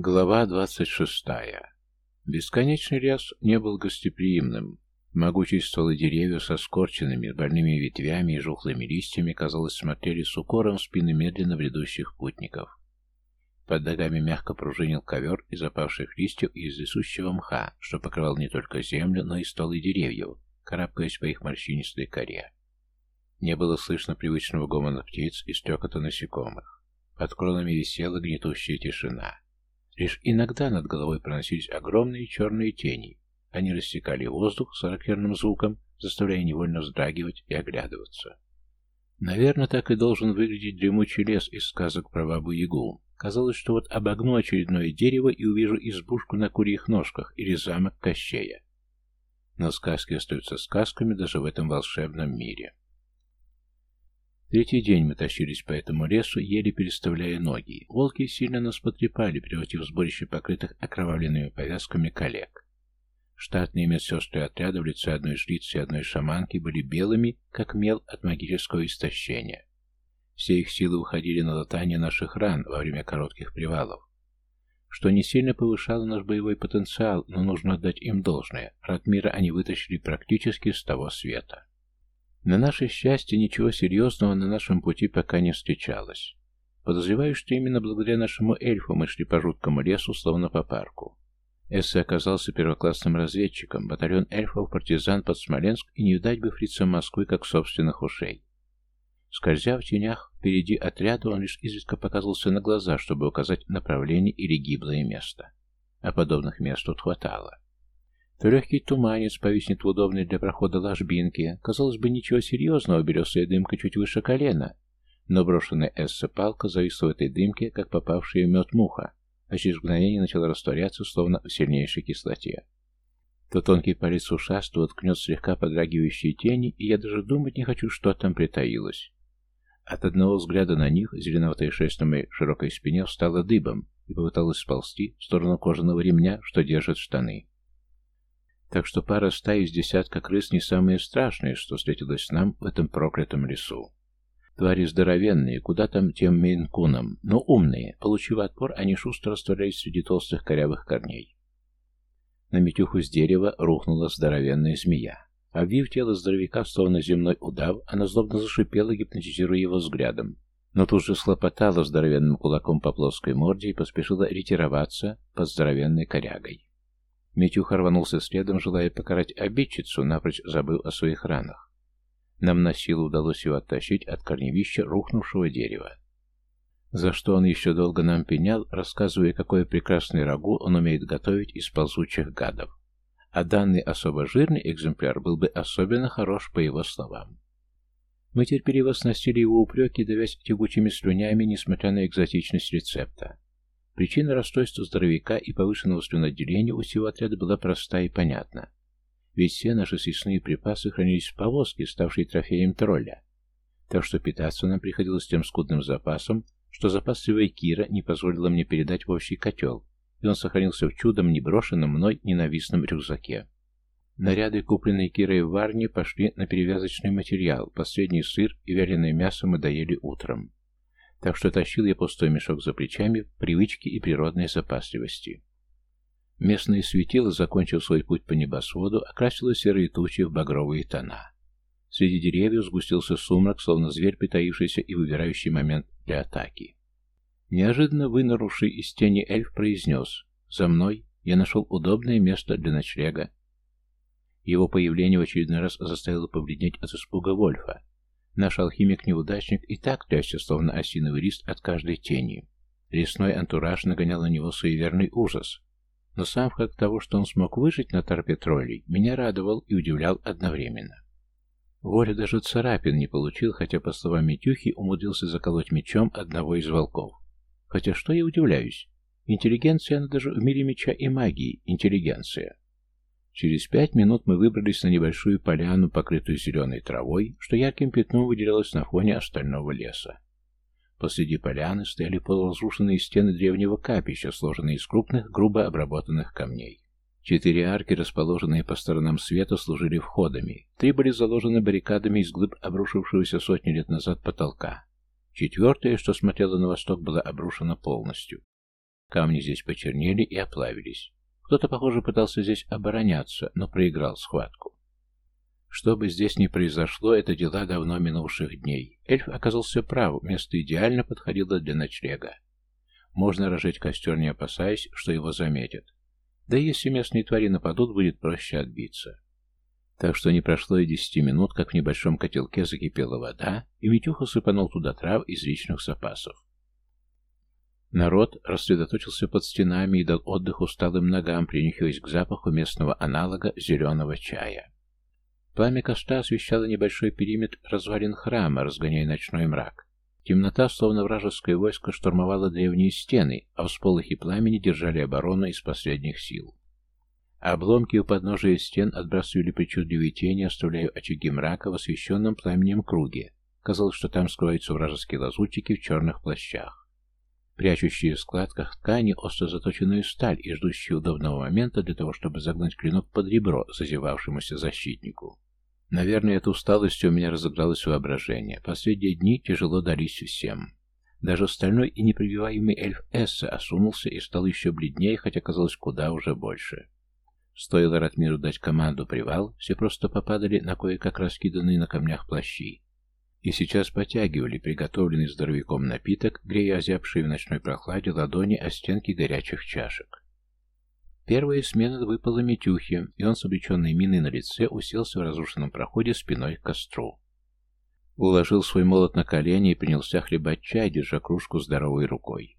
Глава двадцать шестая. Бесконечный лес не был гостеприимным. Могучие стволы деревьев со скорченными, больными ветвями и жухлыми листьями, казалось, смотрели с укором в спины медленно бредущих путников. Под ногами мягко пружинил ковер из опавших листьев и из лесущего мха, что покрывал не только землю, но и стволы деревьев, карабкаясь по их морщинистой коре. Не было слышно привычного гомона птиц и стрекота насекомых. Под кронами висела гнетущая тишина. Лишь иногда над головой проносились огромные черные тени. Они рассекали воздух с характерным звуком, заставляя невольно вздрагивать и оглядываться. Наверное, так и должен выглядеть дремучий лес из сказок про бабу-ягу. Казалось, что вот обогну очередное дерево и увижу избушку на курьих ножках или замок Кощея. Но сказки остаются сказками даже в этом волшебном мире. Третий день мы тащились по этому лесу, еле переставляя ноги. Волки сильно нас потрепали, превратив сборище покрытых окровавленными повязками коллег. Штатные медсестры отряда в лице одной жрицы и одной шаманки были белыми, как мел от магического истощения. Все их силы уходили на латание наших ран во время коротких привалов, что не сильно повышало наш боевой потенциал, но нужно отдать им должное. Ратмира они вытащили практически с того света. На наше счастье, ничего серьезного на нашем пути пока не встречалось. Подозреваю, что именно благодаря нашему эльфу мы шли по жуткому лесу, словно по парку. Эссе оказался первоклассным разведчиком, батальон эльфов-партизан под Смоленск, и не видать бы фрицам Москвы как собственных ушей. Скользя в тенях впереди отряда, он лишь изредка показывался на глаза, чтобы указать направление или гиблое место. А подобных мест тут хватало. То легкий туманец повиснет в удобной для прохода ложбинке. Казалось бы, ничего серьезного, белесая дымка чуть выше колена. Но брошенная Эсса палка зависла в этой дымке, как попавшая в мед муха, а через мгновение начала растворяться, словно в сильнейшей кислоте. То тонкий палец ушастого ткнет слегка подрагивающие тени, и я даже думать не хочу, что там притаилось. От одного взгляда на них зеленоватая шерсть на моей широкой спине встала дыбом и попыталась сползти в сторону кожаного ремня, что держит штаны. Так что пара стаи из десятка крыс не самое страшное, что встретилось нам в этом проклятом лесу. Твари здоровенные, куда там тем мейнкунам, но умные. Получив отпор, они шустро растворялись среди толстых корявых корней. На метюху с дерева рухнула здоровенная змея. Обвив тело здоровяка, словно земной удав, она злобно зашипела, гипнотизируя его взглядом. Но тут же схлопотала здоровенным кулаком по плоской морде и поспешила ретироваться под здоровенной корягой. Митюха рванулся следом, желая покарать обидчицу, напрочь забыл о своих ранах. Нам на силу удалось его оттащить от корневища рухнувшего дерева. За что он еще долго нам пенял, рассказывая, какое прекрасное рагу он умеет готовить из ползучих гадов. А данный особо жирный экземпляр был бы особенно хорош по его словам. Мы терпеливо сносили его упреки, давясь тягучими слюнями, несмотря на экзотичность рецепта. Причина расстройства здоровяка и повышенного слюноотделения у всего отряда была проста и понятна. Ведь все наши съестные припасы хранились в повозке, ставшей трофеем тролля. Так что питаться нам приходилось тем скудным запасом, что запасливая Кира не позволила мне передать в общий котел, и он сохранился в чудом не брошенном мной ненавистном рюкзаке. Наряды, купленные Кирой в Варне, пошли на перевязочный материал, последний сыр и вяленое мясо мы доели утром так что тащил я пустой мешок за плечами в привычке и природной запасливости. Местное светило, закончив свой путь по небосводу, окрасило серые тучи в багровые тона. Среди деревьев сгустился сумрак, словно зверь, притаившийся и выбирающий момент для атаки. Неожиданно вынырнувший из тени эльф произнес «За мной! Я нашел удобное место для ночлега». Его появление в очередной раз заставило побледнеть от испуга Вольфа, Наш алхимик-неудачник и так трясся, словно осиновый лист от каждой тени. Лесной антураж нагонял на него суеверный ужас. Но сам факт того, что он смог выжить на торпе троллей, меня радовал и удивлял одновременно. Воля даже царапин не получил, хотя, по словам Митюхи, умудрился заколоть мечом одного из волков. Хотя что я удивляюсь? Интеллигенция, она даже в мире меча и магии, интеллигенция. Через пять минут мы выбрались на небольшую поляну, покрытую зеленой травой, что ярким пятном выделялось на фоне остального леса. Посреди поляны стояли полуразрушенные стены древнего капища, сложенные из крупных, грубо обработанных камней. Четыре арки, расположенные по сторонам света, служили входами. Три были заложены баррикадами из глыб обрушившегося сотни лет назад потолка. Четвертая, что смотрела на восток, была обрушена полностью. Камни здесь почернели и оплавились. Кто-то, похоже, пытался здесь обороняться, но проиграл схватку. Что бы здесь ни произошло, это дела давно минувших дней. Эльф оказался прав, место идеально подходило для ночлега. Можно разжечь костер, не опасаясь, что его заметят. Да и если местные твари нападут, будет проще отбиться. Так что не прошло и десяти минут, как в небольшом котелке закипела вода, и Митюха сыпанул туда трав из личных запасов. Народ рассредоточился под стенами и дал отдых усталым ногам, принюхиваясь к запаху местного аналога зеленого чая. Пламя костра освещало небольшой периметр развалин храма, разгоняя ночной мрак. Темнота, словно вражеское войско, штурмовала древние стены, а всполохи пламени держали оборону из последних сил. Обломки у подножия стен отбрасывали причудливые тени, оставляя очаги мрака в освещенном пламенем круге. Казалось, что там скрываются вражеские лазутчики в черных плащах, прячущие в складках ткани остро заточенную сталь и ждущие удобного момента для того, чтобы загнать клинок под ребро зазевавшемуся защитнику. Наверное, эта усталость у меня разыгралось воображение. Последние дни тяжело дались всем. Даже стальной и непробиваемый эльф Эсса осунулся и стал еще бледнее, хотя казалось куда уже больше. Стоило Ратмиру дать команду «привал», все просто попадали на кое-как раскиданные на камнях плащи. И сейчас потягивали приготовленный здоровяком напиток, грея озябшие в ночной прохладе ладони о стенки горячих чашек. Первая смена выпала Митюхе, и он с обреченной миной на лице уселся в разрушенном проходе спиной к костру. Уложил свой молот на колени и принялся хлебать чай, держа кружку здоровой рукой.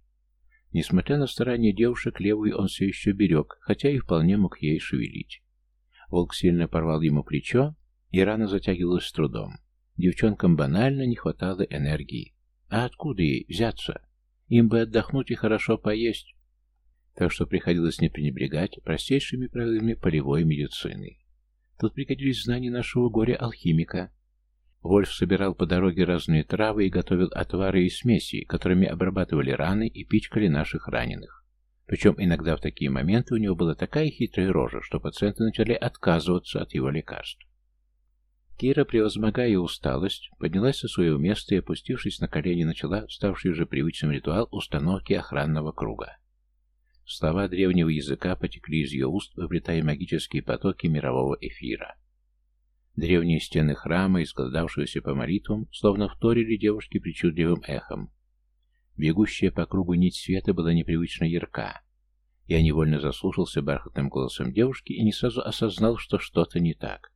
Несмотря на старания девушек, левую он все еще берег, хотя и вполне мог ей шевелить. Волк сильно порвал ему плечо, и рана затягивалась с трудом. Девчонкам банально не хватало энергии. А откуда ей взяться? Им бы отдохнуть и хорошо поесть так что приходилось не пренебрегать простейшими правилами полевой медицины. Тут пригодились знания нашего горя-алхимика. Вольф собирал по дороге разные травы и готовил отвары и смеси, которыми обрабатывали раны и пичкали наших раненых. Причем иногда в такие моменты у него была такая хитрая рожа, что пациенты начали отказываться от его лекарств. Кира, превозмогая усталость, поднялась со своего места и, опустившись на колени, начала ставший уже привычным ритуал установки охранного круга. Слова древнего языка потекли из ее уст, выплетая магические потоки мирового эфира. Древние стены храма, изгладавшиеся по молитвам, словно вторили девушке причудливым эхом. Бегущая по кругу нить света была непривычно ярка. Я невольно заслушался бархатным голосом девушки и не сразу осознал, что что-то не так.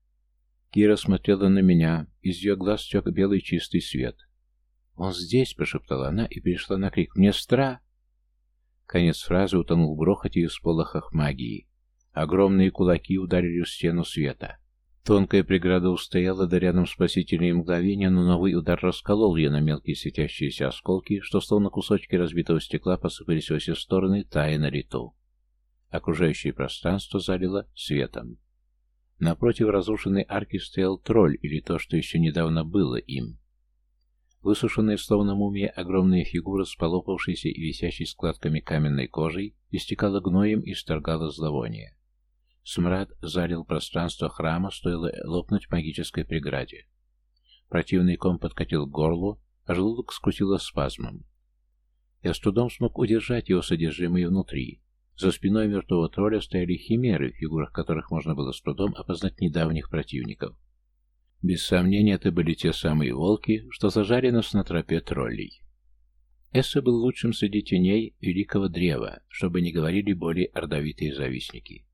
Кира смотрела на меня, из ее глаз тек белый чистый свет. «Он здесь!» — прошептала она и перешла на крик. «Мне стра!» Конец фразы утонул в грохоте и всполохах магии. Огромные кулаки ударили в стену света. Тонкая преграда устояла до рядом спасительные мгновения, но новый удар расколол ее на мелкие светящиеся осколки, что словно кусочки разбитого стекла посыпались во все стороны, тая на лету. Окружающее пространство залило светом. Напротив разрушенной арки стоял тролль, или то, что еще недавно было им. Высушенная словно мумия огромная фигура с полопавшейся и висящей складками каменной кожей истекала гноем и сторгала зловоние. Смрад залил пространство храма, стоило лопнуть магической преграде. Противный ком подкатил к горлу, а желудок скрутило спазмом. Я с трудом смог удержать его содержимое внутри. За спиной мертвого тролля стояли химеры, в фигурах которых можно было с трудом опознать недавних противников. Без сомнения, это были те самые волки, что зажали нас на тропе троллей. Эсса был лучшим среди теней великого древа, чтобы не говорили более ордовитые завистники.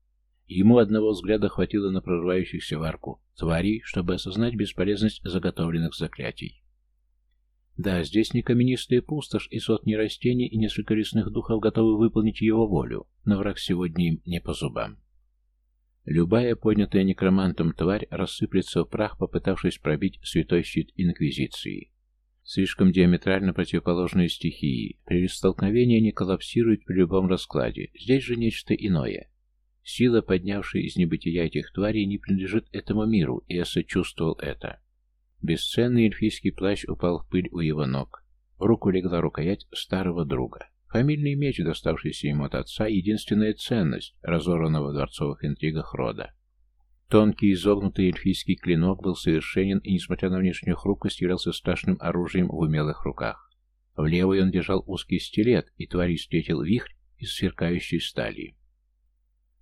Ему одного взгляда хватило на прорывающихся в арку тварей, чтобы осознать бесполезность заготовленных заклятий. Да, здесь не каменистая пустошь и сотни растений и несколько лесных духов готовы выполнить его волю, но враг сегодня им не по зубам. Любая поднятая некромантом тварь рассыплется в прах, попытавшись пробить святой щит Инквизиции. Слишком диаметрально противоположные стихии. При столкновении они коллапсируют при любом раскладе. Здесь же нечто иное. Сила, поднявшая из небытия этих тварей, не принадлежит этому миру, и Эсса чувствовал это. Бесценный эльфийский плащ упал в пыль у его ног. В руку легла рукоять старого друга. Фамильный меч, доставшийся ему от отца, единственная ценность разорванного в дворцовых интригах рода. Тонкий изогнутый эльфийский клинок был совершенен и, несмотря на внешнюю хрупкость, являлся страшным оружием в умелых руках. В левой он держал узкий стилет, и тварь встретил вихрь, из сверкающей стали.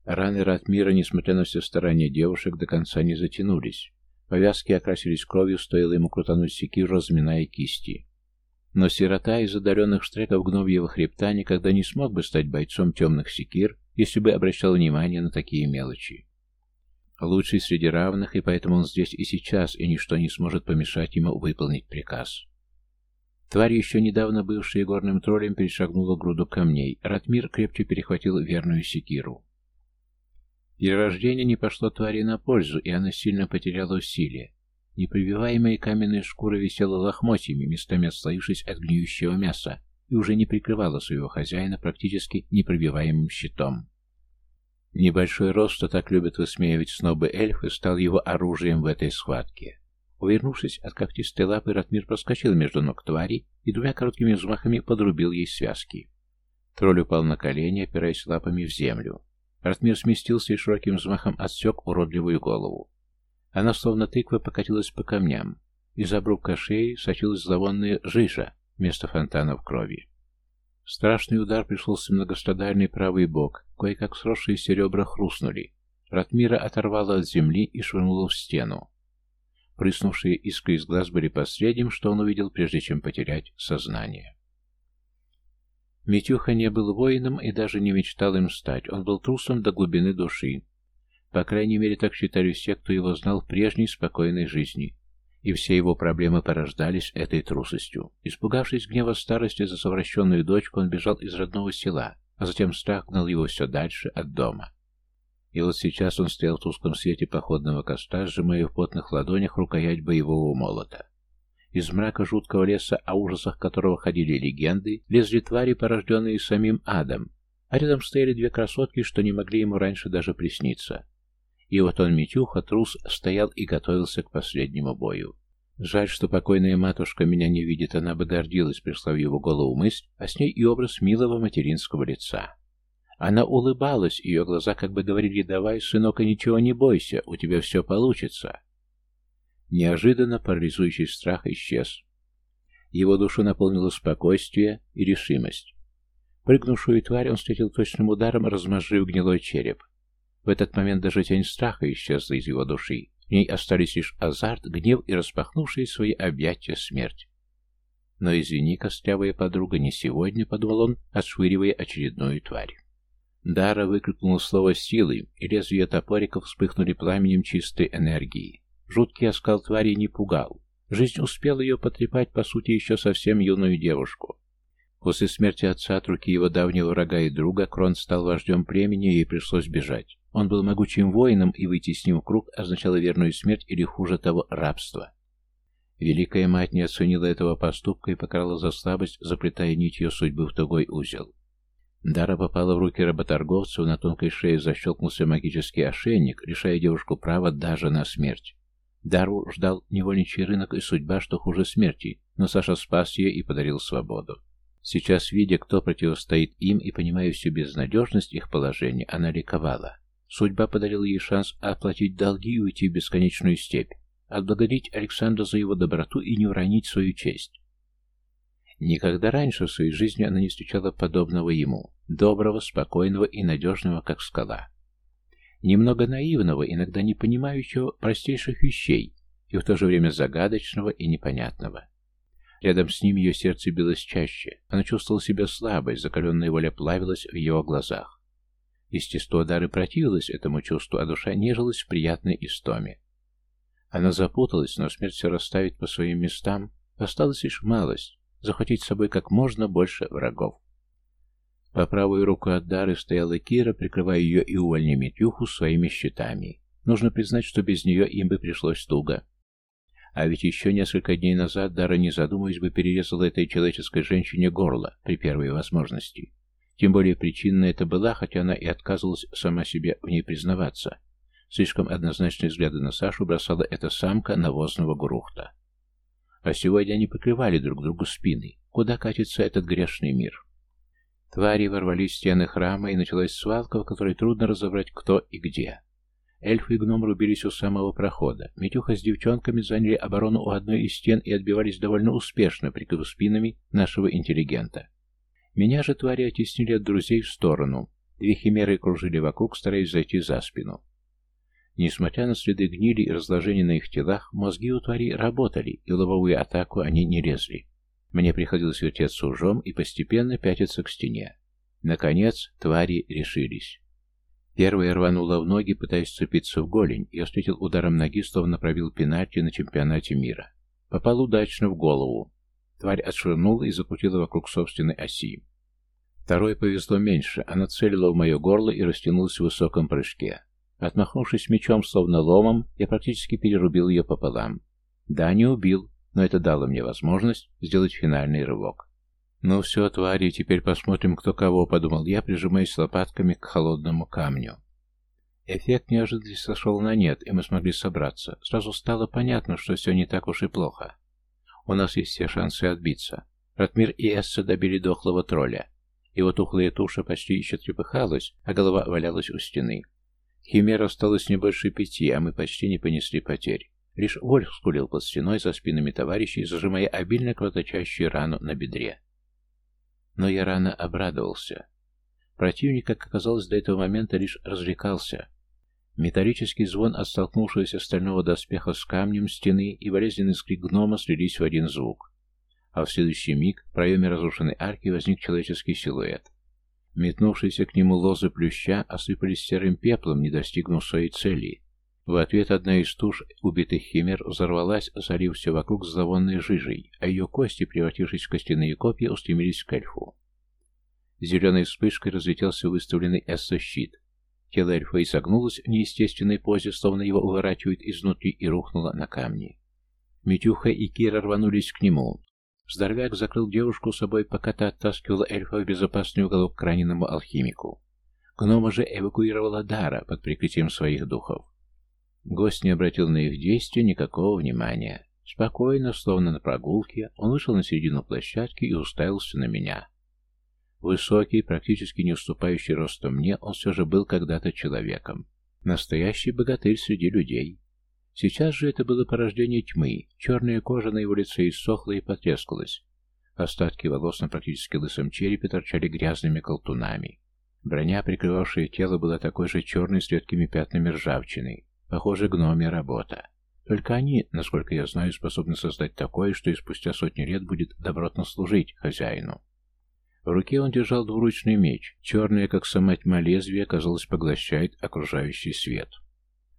Раны Ратмира, несмотря на все старания девушек, до конца не затянулись. Повязки окрасились кровью, стоило ему крутануть секиру, разминая кисти. Но сирота из одаренных штреков гновьего хребта никогда не смог бы стать бойцом темных секир, если бы обращал внимание на такие мелочи. Лучший среди равных, и поэтому он здесь и сейчас, и ничто не сможет помешать ему выполнить приказ. Тварь, еще недавно бывшая горным троллем, перешагнула груду камней. Ратмир крепче перехватил верную секиру. Перерождение не пошло твари на пользу, и она сильно потеряла в силе. Непробиваемая каменная шкура висела лохмотьями, местами отслоившись от гниющего мяса, и уже не прикрывала своего хозяина практически непробиваемым щитом. Небольшой рост, что так любят высмеивать снобы эльфы, стал его оружием в этой схватке. Увернувшись от когтистой лапы, Ратмир проскочил между ног твари и двумя короткими взмахами подрубил ей связки. Тролль упал на колени, опираясь лапами в землю. Ратмир сместился и широким взмахом отсек уродливую голову. Она, словно тыква, покатилась по камням. Из обрубка шеи сочилась зловонная жижа вместо фонтанов крови. Страшный удар пришелся в многострадальный правый бок, кое-как сросшиеся ребра хрустнули. Ратмира оторвала от земли и швырнула в стену. Прыснувшие искры из глаз были последним, что он увидел, прежде чем потерять сознание. Митюха не был воином и даже не мечтал им стать. Он был трусом до глубины души. По крайней мере, так считали все, кто его знал в прежней спокойной жизни. И все его проблемы порождались этой трусостью. Испугавшись гнева старости за совращенную дочку, он бежал из родного села, а затем страх гнал его все дальше от дома. И вот сейчас он стоял в тусклом свете походного костра, сжимая в потных ладонях рукоять боевого молота. Из мрака жуткого леса, о ужасах которого ходили легенды, лезли твари, порожденные самим адом, а рядом стояли две красотки, что не могли ему раньше даже присниться. И вот он, Митюха, трус, стоял и готовился к последнему бою. Жаль, что покойная матушка меня не видит, она бы гордилась, пришла в его голову мысль, а с ней и образ милого материнского лица. Она улыбалась, ее глаза как бы говорили «давай, сынок, и ничего не бойся, у тебя все получится». Неожиданно парализующий страх исчез. Его душу наполнило спокойствие и решимость. Прыгнувшую тварь он встретил точным ударом, размозжив гнилой череп. В этот момент даже тень страха исчезла из его души. В ней остались лишь азарт, гнев и распахнувшие свои объятия смерть. Но извини, костлявая подруга, не сегодня, подумал он, отшвыривая очередную тварь. Дара выкрикнула слово силы, и лезвия топориков вспыхнули пламенем чистой энергии. Жуткий оскал твари не пугал. Жизнь успела ее потрепать, по сути, еще совсем юную девушку. После смерти отца от руки его давнего врага и друга Крон стал вождем племени, и ей пришлось бежать. Он был могучим воином, и выйти с ним в круг означало верную смерть или, хуже того, рабство. Великая мать не оценила этого поступка и покарала за слабость, заплетая нить ее судьбы в тугой узел. Дара попала в руки работорговцев, на тонкой шее защелкнулся магический ошейник, лишая девушку права даже на смерть. Дару ждал невольничий рынок и судьба, что хуже смерти, но Саша спас ее и подарил свободу. Сейчас, видя, кто противостоит им и понимая всю безнадежность их положения, она ликовала. Судьба подарила ей шанс оплатить долги и уйти в бесконечную степь, отблагодарить Александра за его доброту и не уронить свою честь. Никогда раньше в своей жизни она не встречала подобного ему, доброго, спокойного и надежного, как скала немного наивного, иногда не понимающего простейших вещей, и в то же время загадочного и непонятного. Рядом с ним ее сердце билось чаще, она чувствовала себя слабой, закаленная воля плавилась в его глазах. Естество Дары противилось этому чувству, а душа нежилась в приятной истоме. Она запуталась, но смерть все расставит по своим местам, осталась лишь малость, захватить с собой как можно больше врагов. По правую руку от Дары стояла Кира, прикрывая ее и увольня Метюху своими щитами. Нужно признать, что без нее им бы пришлось туго. А ведь еще несколько дней назад Дара, не задумываясь, бы перерезала этой человеческой женщине горло при первой возможности. Тем более причинна это была, хотя она и отказывалась сама себе в ней признаваться. Слишком однозначные взгляды на Сашу бросала эта самка навозного грухта. А сегодня они покрывали друг другу спины. Куда катится этот грешный мир? Твари ворвались в стены храма, и началась свалка, в которой трудно разобрать, кто и где. Эльфы и гном рубились у самого прохода. Митюха с девчонками заняли оборону у одной из стен и отбивались довольно успешно, прикрыв спинами нашего интеллигента. Меня же твари оттеснили от друзей в сторону. Две химеры кружили вокруг, стараясь зайти за спину. Несмотря на следы гнили и разложения на их телах, мозги у тварей работали, и лобовую атаку они не лезли. Мне приходилось вертеться ужом и постепенно пятиться к стене. Наконец, твари решились. Первая рванула в ноги, пытаясь цепиться в голень, и встретил ударом ноги, словно пробил пенальти на чемпионате мира. Попал удачно в голову. Тварь отшвырнула и закрутила вокруг собственной оси. Второй повезло меньше, она целила в мое горло и растянулась в высоком прыжке. Отмахнувшись мечом, словно ломом, я практически перерубил ее пополам. Да, не убил, но это дало мне возможность сделать финальный рывок. «Ну все, твари, теперь посмотрим, кто кого», — подумал я, прижимаясь лопатками к холодному камню. Эффект неожиданно сошел на нет, и мы смогли собраться. Сразу стало понятно, что все не так уж и плохо. У нас есть все шансы отбиться. Ратмир и Эсса добили дохлого тролля. Его тухлая туша почти еще трепыхалась, а голова валялась у стены. Химера осталось не больше пяти, а мы почти не понесли потерь. Лишь Вольф скулил под стеной за спинами товарищей, зажимая обильно кровоточащую рану на бедре. Но я рано обрадовался. Противник, как оказалось, до этого момента лишь развлекался. Металлический звон от столкнувшегося стального доспеха с камнем стены и болезненный скрик гнома слились в один звук. А в следующий миг в проеме разрушенной арки возник человеческий силуэт. Метнувшиеся к нему лозы плюща осыпались серым пеплом, не достигнув своей цели. В ответ одна из туш убитых химер взорвалась, залив все вокруг зловонной жижей, а ее кости, превратившись в костяные копья, устремились к эльфу. Зеленой вспышкой разлетелся выставленный эссо-щит. Тело эльфа изогнулось в неестественной позе, словно его уворачивает изнутри, и рухнуло на камни. Митюха и Кира рванулись к нему. Здоровяк закрыл девушку собой, пока та оттаскивала эльфа в безопасный уголок к раненому алхимику. Гнома же эвакуировала Дара под прикрытием своих духов. Гость не обратил на их действия никакого внимания. Спокойно, словно на прогулке, он вышел на середину площадки и уставился на меня. Высокий, практически не уступающий ростом мне, он все же был когда-то человеком. Настоящий богатырь среди людей. Сейчас же это было порождение тьмы. Черная кожа на его лице иссохла и потрескалась. Остатки волос на практически лысом черепе торчали грязными колтунами. Броня, прикрывавшая тело, была такой же черной с редкими пятнами ржавчины. Похоже, гномия работа. Только они, насколько я знаю, способны создать такое, что и спустя сотни лет будет добротно служить хозяину. В руке он держал двуручный меч. Черное, как сама тьма лезвие, казалось, поглощает окружающий свет.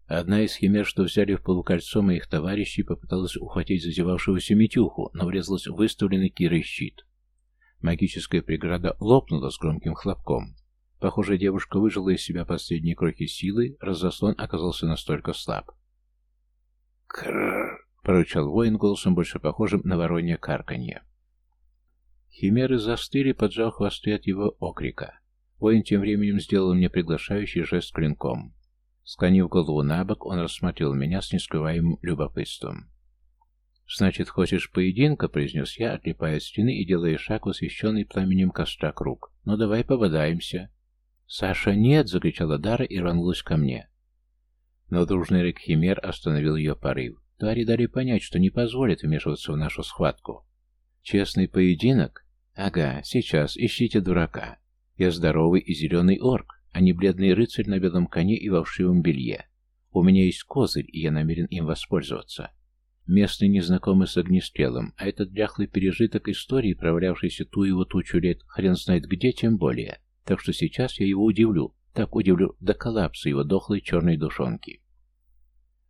Одна из химер, что взяли в полукольцо моих товарищей, попыталась ухватить зазевавшегося Митюху, но врезалась в выставленный Кирой щит. Магическая преграда лопнула с громким хлопком. Похоже, девушка выжила из себя последние крохи силы, раз заслон оказался настолько слаб. «Крррр!» — прорычал воин голосом, больше похожим на воронье карканье. Химеры застыли, поджав хвосты от его окрика. Воин тем временем сделал мне приглашающий жест клинком. Склонив голову на бок, он рассмотрел меня с нескрываемым любопытством. «Значит, хочешь поединка?» — произнес я, отлипая от стены и делая шаг освещенный пламенем костра круг. «Ну, давай пободаемся». «Саша, нет!» — закричала Дара и рванулась ко мне. Но дружный рык Химер остановил ее порыв. Твари дали понять, что не позволят вмешиваться в нашу схватку. «Честный поединок? Ага, сейчас, ищите дурака. Я здоровый и зеленый орк, а не бледный рыцарь на белом коне и во белье. У меня есть козырь, и я намерен им воспользоваться». Местный незнакомый с огнестрелом, а этот дряхлый пережиток истории, провалявшийся ту его тучу лет, хрен знает где, тем более. Так что сейчас я его удивлю, так удивлю до коллапса его дохлой черной душонки.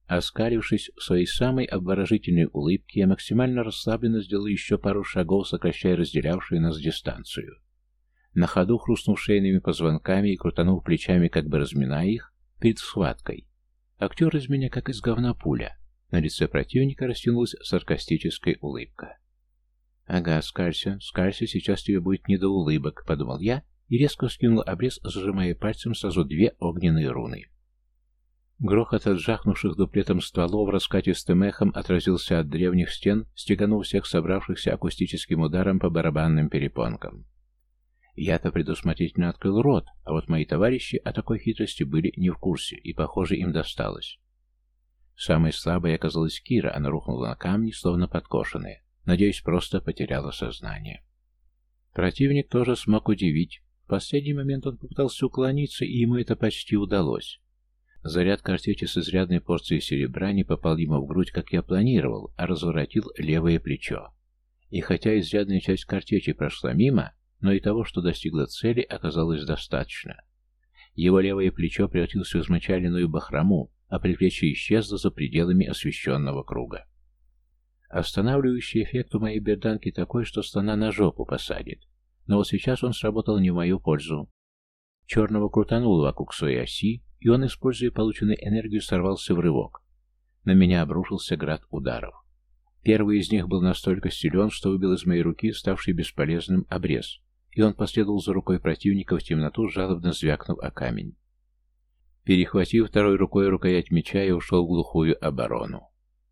Оскалившись в своей самой обворожительной улыбке, я максимально расслабленно сделал еще пару шагов, сокращая разделявшую нас дистанцию. На ходу хрустнув шейными позвонками и крутанув плечами, как бы разминая их, перед схваткой. Актер из меня как из говна пуля. На лице противника растянулась саркастическая улыбка. «Ага, скалься, скалься, сейчас тебе будет не до улыбок», — подумал я и резко скинул обрез, зажимая пальцем сразу две огненные руны. Грохот от жахнувших дуплетом стволов раскатистым эхом отразился от древних стен, стеганув всех собравшихся акустическим ударом по барабанным перепонкам. Я-то предусмотрительно открыл рот, а вот мои товарищи о такой хитрости были не в курсе, и, похоже, им досталось. Самой слабой оказалась Кира, она рухнула на камни, словно подкошенная. Надеюсь, просто потеряла сознание. Противник тоже смог удивить. В последний момент он попытался уклониться, и ему это почти удалось. Заряд картечи с изрядной порцией серебра не попал ему в грудь, как я планировал, а разворотил левое плечо. И хотя изрядная часть картечи прошла мимо, но и того, что достигла цели, оказалось достаточно. Его левое плечо превратилось в измочаленную бахрому, а предплечье исчезло за пределами освещенного круга. Останавливающий эффект у моей берданки такой, что слона на жопу посадит. Но вот сейчас он сработал не в мою пользу. Черного крутануло вокруг своей оси, и он, используя полученную энергию, сорвался в рывок. На меня обрушился град ударов. Первый из них был настолько силен, что выбил из моей руки ставший бесполезным обрез, и он последовал за рукой противника в темноту, жалобно звякнув о камень. Перехватив второй рукой рукоять меча, я ушел в глухую оборону.